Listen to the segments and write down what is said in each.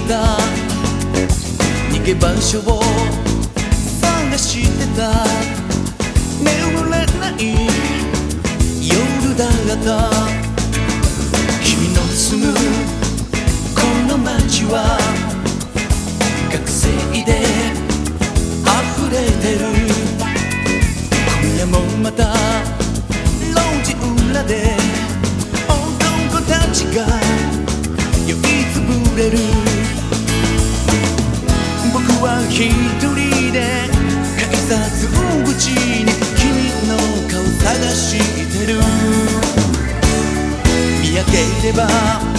てた。逃げ場所を探してた。眠れない夜だった。君の住むこの街は。学生で溢れてる。今夜もまた。路地裏で。男たちが酔いつぶれる。débat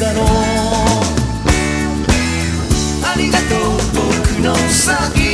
だろう。ありがとう僕の詐欺